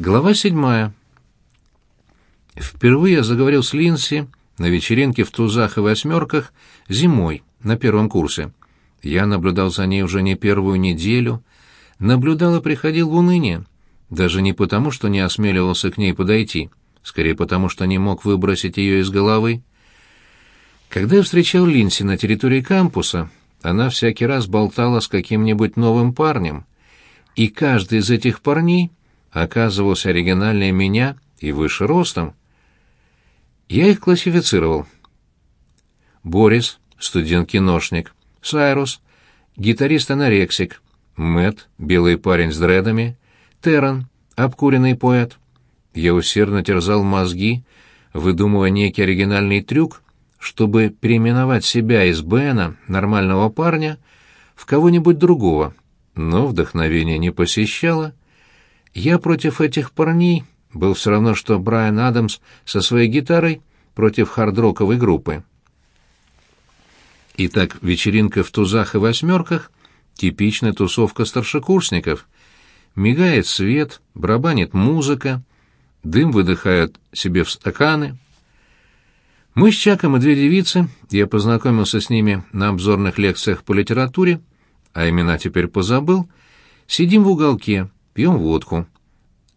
Глава седьмая. Впервые я заговорил с Линси на вечеринке в Тузах и Восьмерках зимой, на первом курсе. Я наблюдал за ней уже не первую неделю, наблюдал и приходил в уныние, даже не потому, что не осмеливался к ней подойти, скорее потому, что не мог выбросить ее из головы. Когда я встречал Линси на территории кампуса, она всякий раз болтала с каким-нибудь новым парнем, и каждый из этих парней оказывался оригинальнее меня и выше ростом. Я их классифицировал. Борис, студент-киношник, Сайрус, гитарист-анорексик, Мэт, белый парень с дредами, Террен, обкуренный поэт. Я усердно терзал мозги, выдумывая некий оригинальный трюк, чтобы переименовать себя из Бена, нормального парня, в кого-нибудь другого, но вдохновение не посещало. Я против этих парней был все равно, что Брайан Адамс со своей гитарой против хардроковой группы. Итак, вечеринка в тузах и восьмерках — типичная тусовка старшекурсников. Мигает свет, барабанит музыка, дым выдыхают себе в стаканы. Мы с Чаком и две девицы, я познакомился с ними на обзорных лекциях по литературе, а имена теперь позабыл, сидим в уголке, пьем водку.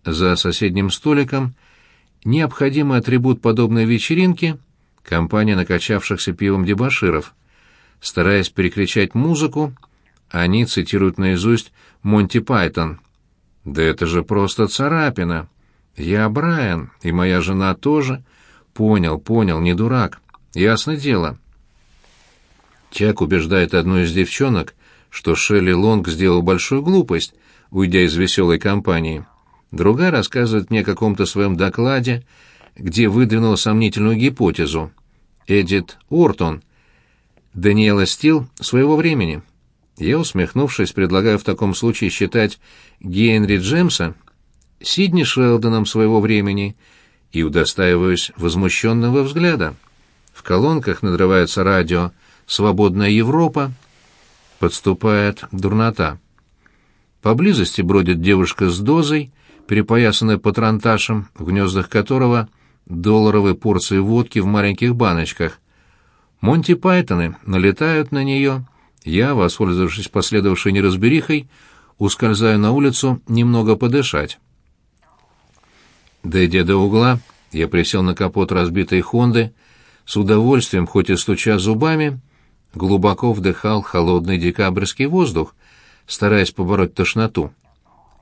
За соседним столиком необходимый атрибут подобной вечеринки — компания накачавшихся пивом дебоширов — Стараясь перекричать музыку, они цитируют наизусть Монти Пайтон. «Да это же просто царапина! Я Брайан, и моя жена тоже. Понял, понял, не дурак. Ясно дело». Чак убеждает одну из девчонок, что Шелли Лонг сделал большую глупость, уйдя из веселой компании. Другая рассказывает мне о каком-то своем докладе, где выдвинула сомнительную гипотезу. Эдит Ортон — Даниэла Стил своего времени. Я, усмехнувшись, предлагаю в таком случае считать Генри Джемса Сидни Шелдоном своего времени и удостаиваюсь возмущенного взгляда. В колонках надрывается радио «Свободная Европа», подступает дурнота. Поблизости бродит девушка с дозой, перепоясанная патронташем, в гнездах которого долларовые порции водки в маленьких баночках — Монти Пайтоны налетают на нее. Я, воспользовавшись последовавшей неразберихой, ускользаю на улицу немного подышать. Дойдя до угла, я присел на капот разбитой «Хонды», с удовольствием, хоть и стуча зубами, глубоко вдыхал холодный декабрьский воздух, стараясь побороть тошноту.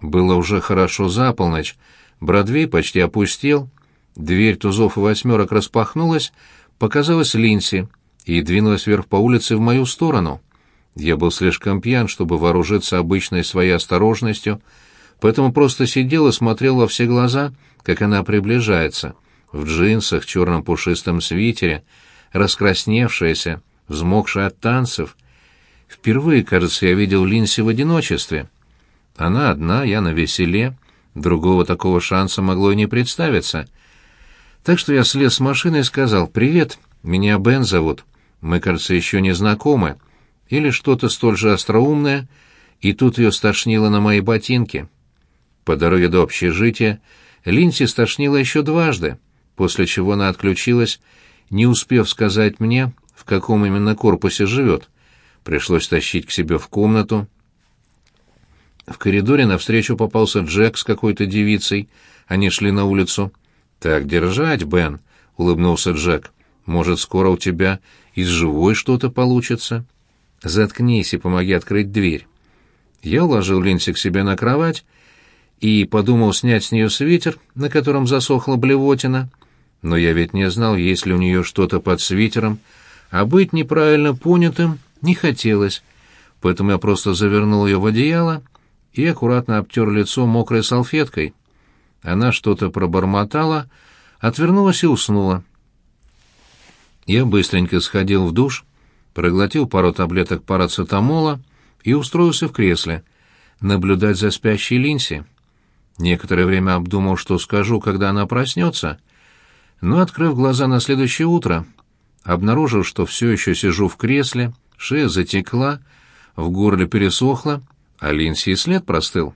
Было уже хорошо за полночь, Бродвей почти опустел, дверь тузов и восьмерок распахнулась, показалась Линси — и двинулась вверх по улице в мою сторону. Я был слишком пьян, чтобы вооружиться обычной своей осторожностью, поэтому просто сидел и смотрел во все глаза, как она приближается, в джинсах, черном пушистом свитере, раскрасневшаяся, взмокшая от танцев. Впервые, кажется, я видел Линси в одиночестве. Она одна, я на веселе, другого такого шанса могло и не представиться. Так что я слез с машины и сказал «Привет, меня Бен зовут». Мы, кажется, еще не знакомы. Или что-то столь же остроумное, и тут ее стошнило на мои ботинки. По дороге до общежития Линси стошнило еще дважды, после чего она отключилась, не успев сказать мне, в каком именно корпусе живет. Пришлось тащить к себе в комнату. В коридоре навстречу попался Джек с какой-то девицей. Они шли на улицу. «Так держать, Бен», — улыбнулся Джек. «Может, скоро у тебя из живой что-то получится. Заткнись и помоги открыть дверь. Я уложил Линси к себе на кровать и подумал снять с нее свитер, на котором засохла блевотина. Но я ведь не знал, есть ли у нее что-то под свитером, а быть неправильно понятым не хотелось, поэтому я просто завернул ее в одеяло и аккуратно обтер лицо мокрой салфеткой. Она что-то пробормотала, отвернулась и уснула. Я быстренько сходил в душ, проглотил пару таблеток парацетамола и устроился в кресле, наблюдать за спящей Линси. Некоторое время обдумал, что скажу, когда она проснется, но, открыв глаза на следующее утро, обнаружил, что все еще сижу в кресле, шея затекла, в горле пересохла, а Линси и след простыл.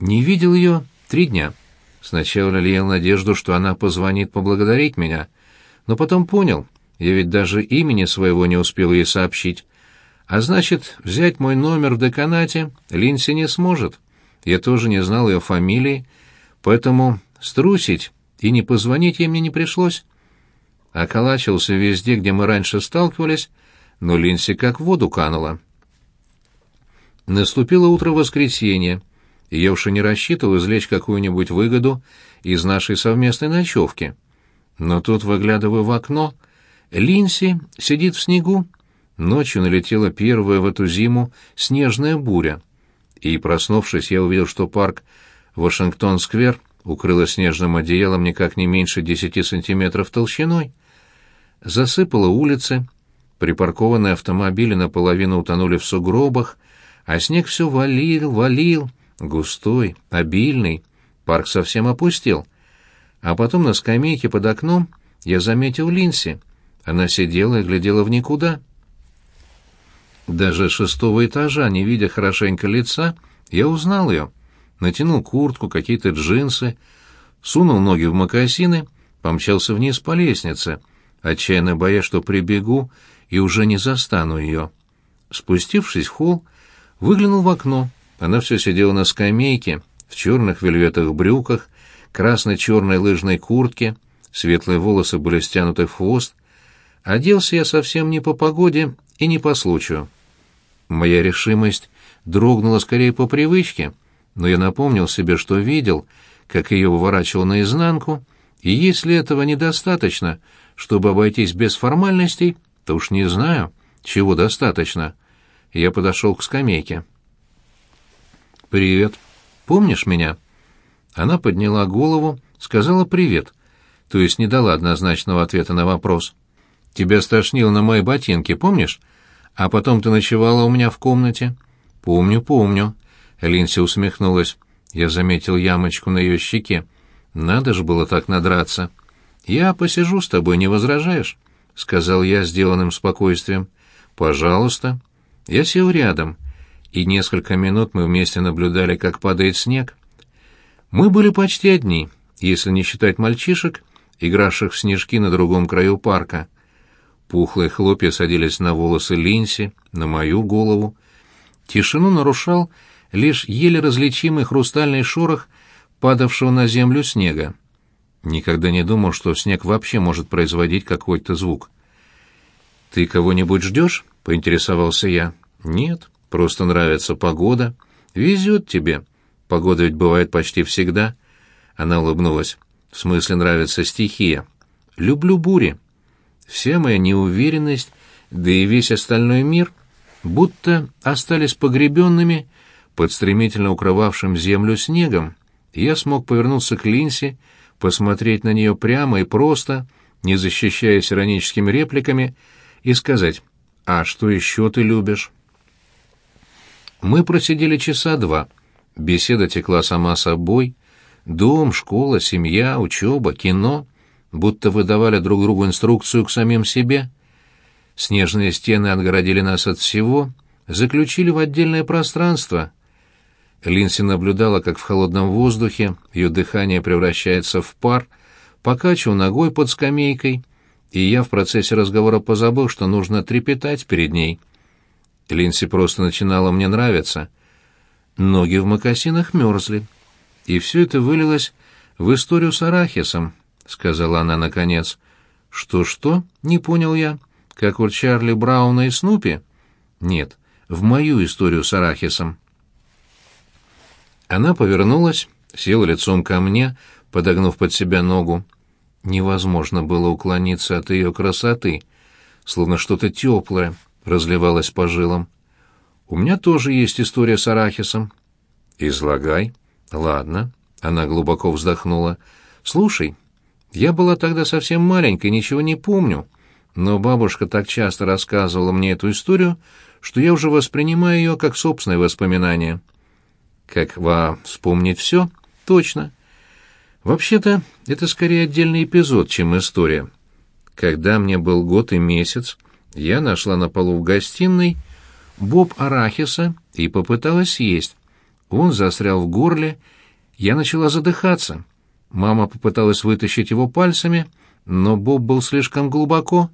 Не видел ее три дня. Сначала лелеял надежду, что она позвонит поблагодарить меня, но потом понял, я ведь даже имени своего не успел ей сообщить. А значит, взять мой номер в деканате Линси не сможет. Я тоже не знал ее фамилии, поэтому струсить и не позвонить ей мне не пришлось. Околачивался везде, где мы раньше сталкивались, но Линси как в воду канула. Наступило утро воскресенья, и я уж и не рассчитывал извлечь какую-нибудь выгоду из нашей совместной ночевки. Но тут выглядываю в окно. Линси сидит в снегу. Ночью налетела первая в эту зиму снежная буря. И, проснувшись, я увидел, что парк Вашингтон-сквер укрыло снежным одеялом никак не меньше десяти сантиметров толщиной. Засыпало улицы, припаркованные автомобили наполовину утонули в сугробах, а снег все валил, валил, густой, обильный, парк совсем опустел. А потом на скамейке под окном я заметил Линси. Она сидела и глядела в никуда. Даже шестого этажа, не видя хорошенько лица, я узнал ее. Натянул куртку, какие-то джинсы, сунул ноги в мокасины, помчался вниз по лестнице, отчаянно боясь, что прибегу и уже не застану ее. Спустившись в холл, Выглянул в окно. Она все сидела на скамейке, в черных вельветовых брюках, красно-черной лыжной куртке, светлые волосы были стянуты в хвост. Оделся я совсем не по погоде и не по случаю. Моя решимость дрогнула скорее по привычке, но я напомнил себе, что видел, как ее выворачивал наизнанку, и если этого недостаточно, чтобы обойтись без формальностей, то уж не знаю, чего достаточно. Я подошел к скамейке. «Привет. Помнишь меня?» Она подняла голову, сказала «привет», то есть не дала однозначного ответа на вопрос. «Тебя стошнило на мои ботинки, помнишь? А потом ты ночевала у меня в комнате?» «Помню, помню». Линси усмехнулась. Я заметил ямочку на ее щеке. «Надо же было так надраться». «Я посижу с тобой, не возражаешь?» — сказал я сделанным спокойствием. «Пожалуйста». Я сел рядом, и несколько минут мы вместе наблюдали, как падает снег. Мы были почти одни, если не считать мальчишек, игравших в снежки на другом краю парка. Пухлые хлопья садились на волосы Линси, на мою голову. Тишину нарушал лишь еле различимый хрустальный шорох падавшего на землю снега. Никогда не думал, что снег вообще может производить какой-то звук. «Ты кого-нибудь ждешь?» — поинтересовался я. «Нет, просто нравится погода. Везет тебе. Погода ведь бывает почти всегда». Она улыбнулась. «В смысле нравится стихия. Люблю бури. Вся моя неуверенность, да и весь остальной мир, будто остались погребенными под стремительно укрывавшим землю снегом. Я смог повернуться к Линси, посмотреть на нее прямо и просто, не защищаясь ироническими репликами, и сказать «А что еще ты любишь?» Мы просидели часа два. Беседа текла сама собой. Дом, школа, семья, учеба, кино. Будто выдавали друг другу инструкцию к самим себе. Снежные стены отгородили нас от всего, заключили в отдельное пространство. Линси наблюдала, как в холодном воздухе ее дыхание превращается в пар, покачивал ногой под скамейкой, и я в процессе разговора позабыл, что нужно трепетать перед ней. Линси просто начинала мне нравиться. Ноги в мокасинах мерзли. И все это вылилось в историю с арахисом, — сказала она наконец. «Что-что?» — не понял я. «Как у Чарли Брауна и Снупи?» «Нет, в мою историю с арахисом». Она повернулась, села лицом ко мне, подогнув под себя ногу. Невозможно было уклониться от ее красоты, словно что-то теплое разливалось по жилам. «У меня тоже есть история с арахисом». «Излагай». «Ладно». Она глубоко вздохнула. «Слушай, я была тогда совсем маленькой, ничего не помню, но бабушка так часто рассказывала мне эту историю, что я уже воспринимаю ее как собственное воспоминание». «Как во вспомнить все?» «Точно». Вообще-то, это скорее отдельный эпизод, чем история. Когда мне был год и месяц, я нашла на полу в гостиной боб арахиса и попыталась съесть. Он застрял в горле, я начала задыхаться. Мама попыталась вытащить его пальцами, но Боб был слишком глубоко.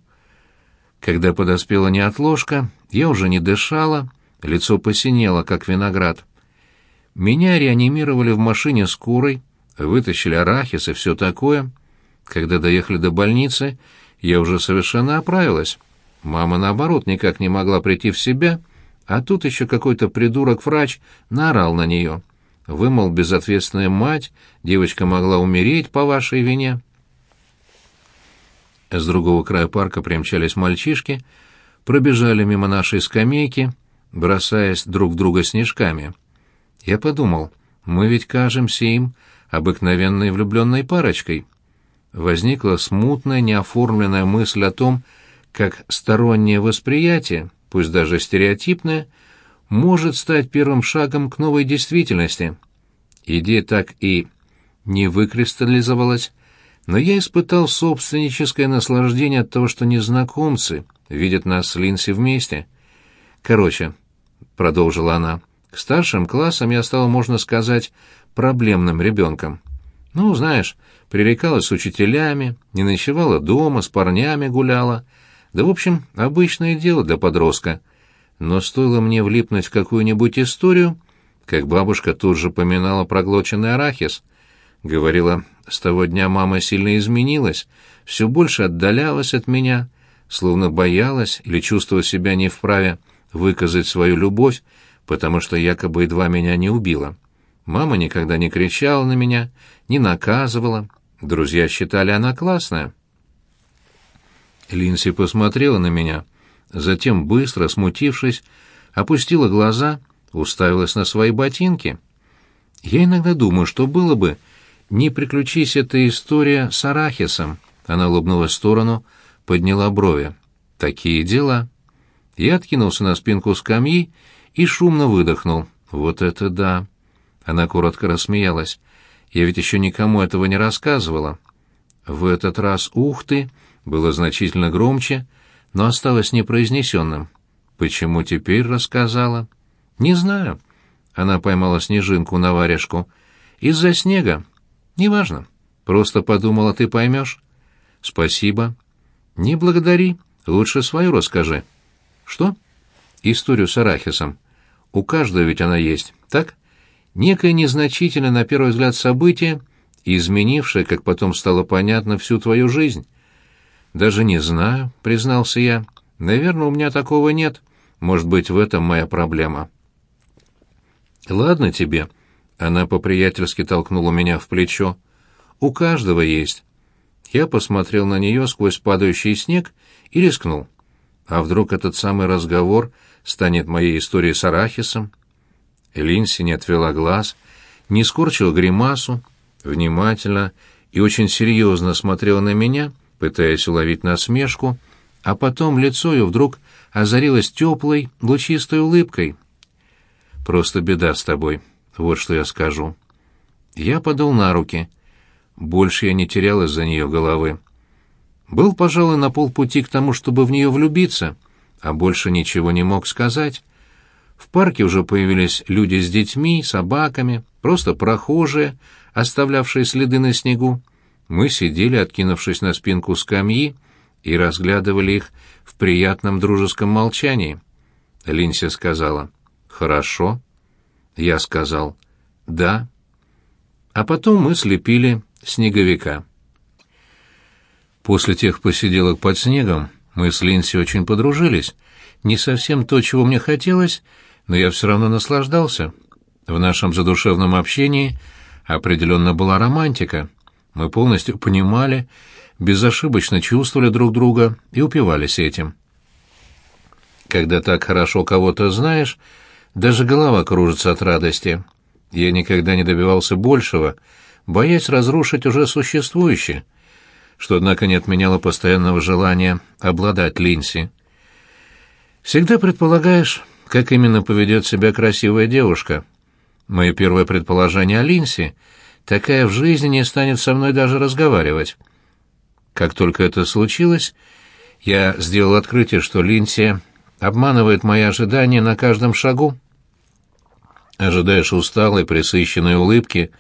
Когда подоспела неотложка, я уже не дышала, лицо посинело, как виноград. Меня реанимировали в машине с курой, вытащили арахис и все такое. Когда доехали до больницы, я уже совершенно оправилась. Мама, наоборот, никак не могла прийти в себя, а тут еще какой-то придурок-врач наорал на нее. Вы, мол, безответственная мать, девочка могла умереть по вашей вине. С другого края парка примчались мальчишки, пробежали мимо нашей скамейки, бросаясь друг в друга снежками. Я подумал, мы ведь кажемся им обыкновенной влюбленной парочкой. Возникла смутная, неоформленная мысль о том, как стороннее восприятие, пусть даже стереотипное, может стать первым шагом к новой действительности. Идея так и не выкристаллизовалась, но я испытал собственническое наслаждение от того, что незнакомцы видят нас с Линси вместе. Короче, продолжила она, к старшим классам я стала, можно сказать, проблемным ребенком. Ну, знаешь, пререкалась с учителями, не ночевала дома, с парнями гуляла. Да, в общем, обычное дело для подростка. Но стоило мне влипнуть в какую-нибудь историю, как бабушка тут же поминала проглоченный арахис. Говорила, с того дня мама сильно изменилась, все больше отдалялась от меня, словно боялась или чувствовала себя не вправе выказать свою любовь, потому что якобы едва меня не убила. Мама никогда не кричала на меня, не наказывала. Друзья считали, она классная. Линси посмотрела на меня, затем, быстро смутившись, опустила глаза, уставилась на свои ботинки. Я иногда думаю, что было бы, не приключись эта история с арахисом. Она улыбнулась в сторону, подняла брови. Такие дела. Я откинулся на спинку скамьи и шумно выдохнул. Вот это да. Она коротко рассмеялась. Я ведь еще никому этого не рассказывала. В этот раз «ух ты» было значительно громче, но осталось непроизнесенным. Почему теперь рассказала? Не знаю. Она поймала снежинку на варежку. Из-за снега. Неважно. Просто подумала, ты поймешь. Спасибо. Не благодари. Лучше свою расскажи. Что? Историю с арахисом. У каждого ведь она есть, так? Некое незначительное на первый взгляд событие, изменившее, как потом стало понятно, всю твою жизнь. Даже не знаю, признался я. Наверное, у меня такого нет. Может быть, в этом моя проблема. Ладно тебе, она по-приятельски толкнула меня в плечо. «У каждого есть». Я посмотрел на нее сквозь падающий снег и рискнул. А вдруг этот самый разговор станет моей историей с арахисом? Линси не отвела глаз, не скорчила гримасу, внимательно и очень серьезно смотрела на меня, пытаясь уловить насмешку, а потом лицо ее вдруг озарилось теплой, лучистой улыбкой. «Просто беда с тобой», вот что я скажу. Я подал на руки. Больше я не терял из-за нее головы. Был, пожалуй, на полпути к тому, чтобы в нее влюбиться, а больше ничего не мог сказать. В парке уже появились люди с детьми, собаками, просто прохожие, оставлявшие следы на снегу. Мы сидели, откинувшись на спинку скамьи, и разглядывали их в приятном дружеском молчании. Линся сказала «Хорошо». Я сказал «да». А потом мы слепили снеговика. После тех посиделок под снегом мы с Линси очень подружились. Не совсем то, чего мне хотелось, но я все равно наслаждался. В нашем задушевном общении определенно была романтика. Мы полностью понимали, безошибочно чувствовали друг друга и упивались этим. Когда так хорошо кого-то знаешь, даже голова кружится от радости. Я никогда не добивался большего, боясь разрушить уже существующее, что, однако, не отменяло постоянного желания обладать Линси. Всегда предполагаешь, как именно поведет себя красивая девушка. Мое первое предположение о Линси — такая в жизни не станет со мной даже разговаривать. Как только это случилось, я сделал открытие, что Линси обманывает мои ожидания на каждом шагу. Ожидаешь усталой, пресыщенной улыбки,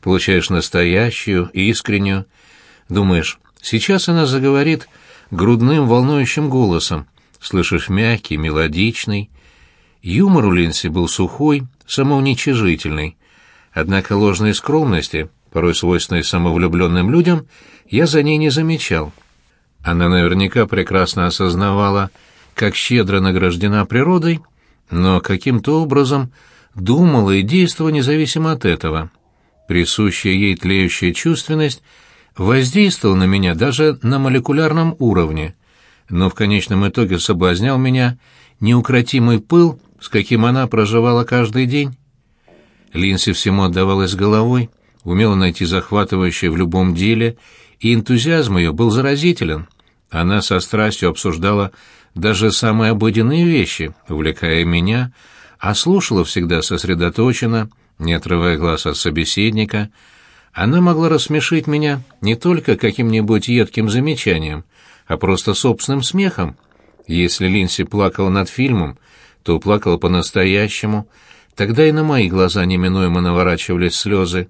получаешь настоящую, искреннюю. Думаешь, сейчас она заговорит грудным волнующим голосом, слышишь мягкий, мелодичный. Юмор у Линси был сухой, самоуничижительный. Однако ложной скромности, порой свойственной самовлюбленным людям, я за ней не замечал. Она наверняка прекрасно осознавала, как щедро награждена природой, но каким-то образом думала и действовала независимо от этого. Присущая ей тлеющая чувственность воздействовала на меня даже на молекулярном уровне, но в конечном итоге соблазнял меня неукротимый пыл, с каким она проживала каждый день. Линси всему отдавалась головой, умела найти захватывающее в любом деле, и энтузиазм ее был заразителен. Она со страстью обсуждала даже самые обыденные вещи, увлекая меня, а слушала всегда сосредоточенно, не отрывая глаз от собеседника. Она могла рассмешить меня не только каким-нибудь едким замечанием, а просто собственным смехом. Если Линси плакала над фильмом, то плакала по-настоящему, тогда и на мои глаза неминуемо наворачивались слезы.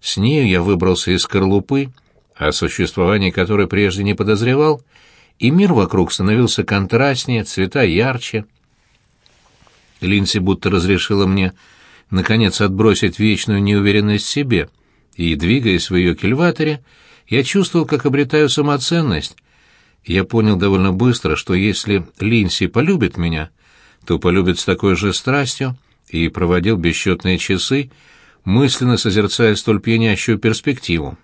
С нею я выбрался из скорлупы, о существовании которой прежде не подозревал, и мир вокруг становился контрастнее, цвета ярче. Линси будто разрешила мне, наконец, отбросить вечную неуверенность в себе, и, двигаясь в ее кильваторе, я чувствовал, как обретаю самоценность. Я понял довольно быстро, что если Линси полюбит меня, то полюбит с такой же страстью, и проводил бесчетные часы, мысленно созерцая столь пьянящую перспективу.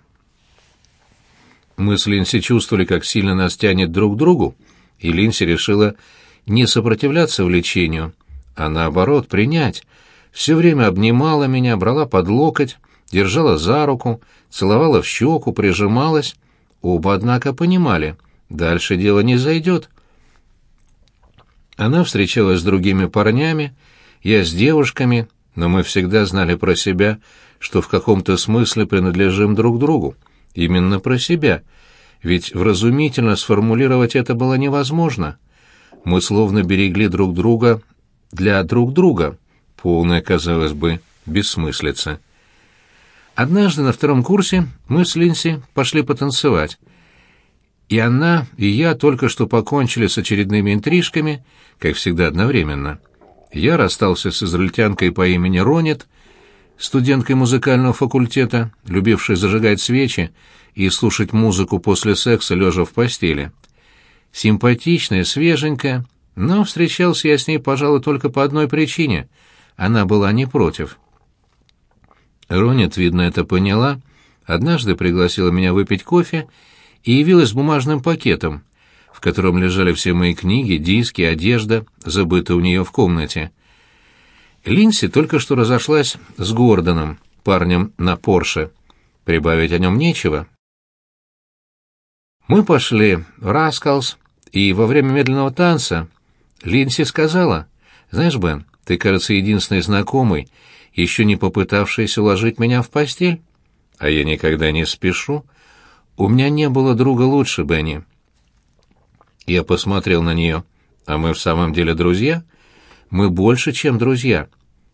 Мы с Линси чувствовали, как сильно нас тянет друг к другу, и Линси решила не сопротивляться влечению, а наоборот принять. Все время обнимала меня, брала под локоть, держала за руку, целовала в щеку, прижималась. Оба, однако, понимали, дальше дело не зайдет. Она встречалась с другими парнями, я с девушками, но мы всегда знали про себя, что в каком-то смысле принадлежим друг другу. Именно про себя, ведь вразумительно сформулировать это было невозможно. Мы словно берегли друг друга для друг друга, полная, казалось бы, бессмыслица. Однажды на втором курсе мы с Линси пошли потанцевать. И она, и я только что покончили с очередными интрижками, как всегда одновременно — я расстался с израильтянкой по имени Ронет, студенткой музыкального факультета, любившей зажигать свечи и слушать музыку после секса лежа в постели. Симпатичная, свеженькая, но встречался я с ней, пожалуй, только по одной причине. Она была не против. Ронет, видно, это поняла, однажды пригласила меня выпить кофе и явилась с бумажным пакетом, в котором лежали все мои книги, диски, одежда, забытая у нее в комнате. Линси только что разошлась с Гордоном, парнем на Порше. Прибавить о нем нечего. Мы пошли в Раскалс, и во время медленного танца Линси сказала, «Знаешь, Бен, ты, кажется, единственный знакомый, еще не попытавшийся уложить меня в постель. А я никогда не спешу. У меня не было друга лучше, Бенни. Я посмотрел на нее. «А мы в самом деле друзья?» «Мы больше, чем друзья».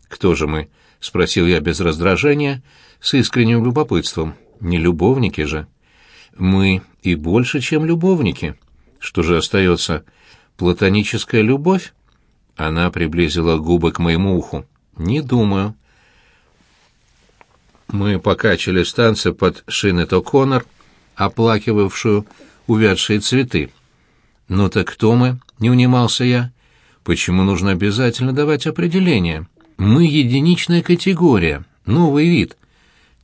«Кто же мы?» — спросил я без раздражения, с искренним любопытством. «Не любовники же». «Мы и больше, чем любовники. Что же остается? Платоническая любовь?» Она приблизила губы к моему уху. «Не думаю». Мы покачали станции под Шинет О'Коннор, оплакивавшую увядшие цветы. «Ну так кто мы?» — не унимался я. «Почему нужно обязательно давать определение? Мы единичная категория, новый вид.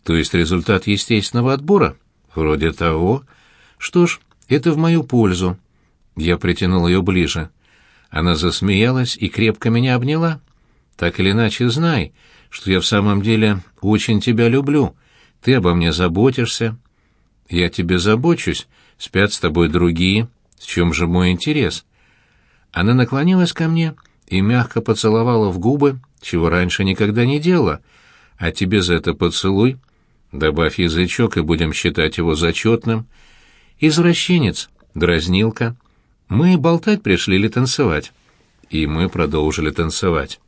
То есть результат естественного отбора? Вроде того. Что ж, это в мою пользу». Я притянул ее ближе. Она засмеялась и крепко меня обняла. «Так или иначе знай, что я в самом деле очень тебя люблю. Ты обо мне заботишься». «Я тебе забочусь, спят с тобой другие». В чем же мой интерес? Она наклонилась ко мне и мягко поцеловала в губы, чего раньше никогда не делала. А тебе за это поцелуй. Добавь язычок, и будем считать его зачетным. Извращенец, дразнилка. Мы болтать пришли или танцевать? И мы продолжили танцевать.